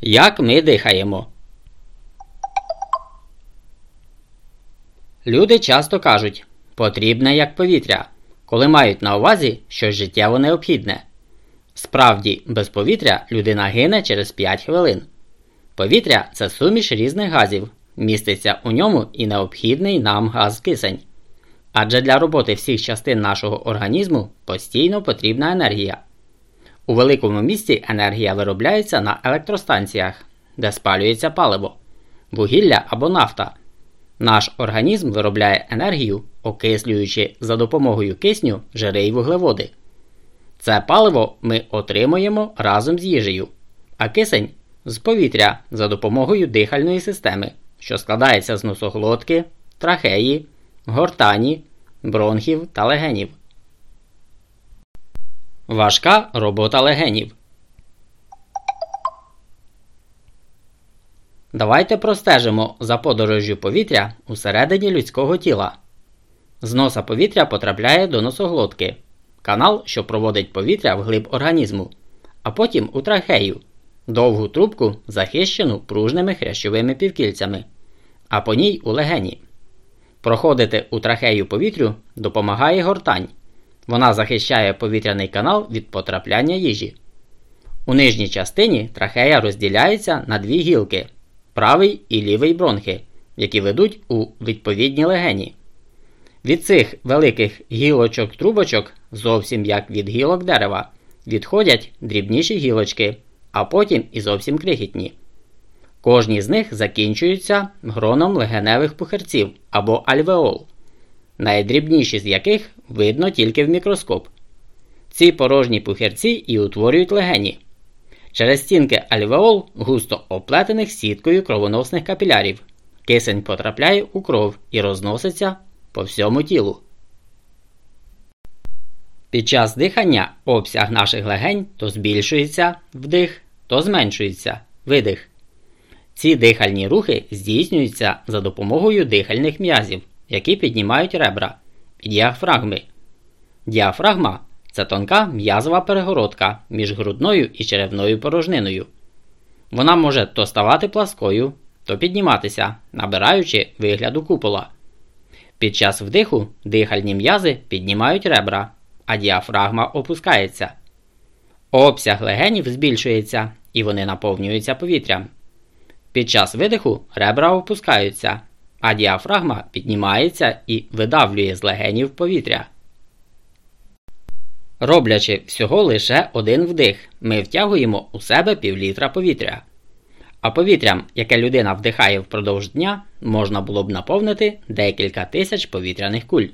Як ми дихаємо? Люди часто кажуть потрібне як повітря, коли мають на увазі щось життєво необхідне. Справді, без повітря людина гине через 5 хвилин. Повітря це суміш різних газів, міститься у ньому і необхідний нам газ кисень. Адже для роботи всіх частин нашого організму постійно потрібна енергія. У великому місті енергія виробляється на електростанціях, де спалюється паливо, вугілля або нафта. Наш організм виробляє енергію, окислюючи за допомогою кисню жири й вуглеводи. Це паливо ми отримуємо разом з їжею, а кисень з повітря за допомогою дихальної системи, що складається з носоглотки, трахеї, гортані, бронхів та легенів. Важка робота легенів. Давайте простежимо за подорожжю повітря усередині людського тіла. З носа повітря потрапляє до носоглотки, канал, що проводить повітря вглиб організму, а потім у трахею, довгу трубку, захищену пружними хрящовими півкільцями, а по ній у легені. Проходити у трахею повітрю допомагає гортань. Вона захищає повітряний канал від потрапляння їжі. У нижній частині трахея розділяється на дві гілки правий і лівий бронхи, які ведуть у відповідні легені. Від цих великих гілочок-трубочок, зовсім як від гілок дерева, відходять дрібніші гілочки, а потім і зовсім крихітні. Кожні з них закінчуються гроном легеневих пухарців або альвеол, найдрібніші з яких видно тільки в мікроскоп. Ці порожні пухарці і утворюють легені. Через стінки альвеол густо оплетених сіткою кровоносних капілярів. Кисень потрапляє у кров і розноситься по всьому тілу. Під час дихання обсяг наших легень то збільшується вдих, то зменшується видих. Ці дихальні рухи здійснюються за допомогою дихальних м'язів, які піднімають ребра діафрагми. Діафрагма це тонка м'язова перегородка між грудною і черевною порожниною. Вона може то ставати пласкою, то підніматися, набираючи вигляду купола. Під час вдиху дихальні м'язи піднімають ребра, а діафрагма опускається. Обсяг легенів збільшується і вони наповнюються повітрям. Під час видиху ребра опускаються, а діафрагма піднімається і видавлює з легенів повітря. Роблячи всього лише один вдих, ми втягуємо у себе півлітра повітря. А повітрям, яке людина вдихає впродовж дня, можна було б наповнити декілька тисяч повітряних куль.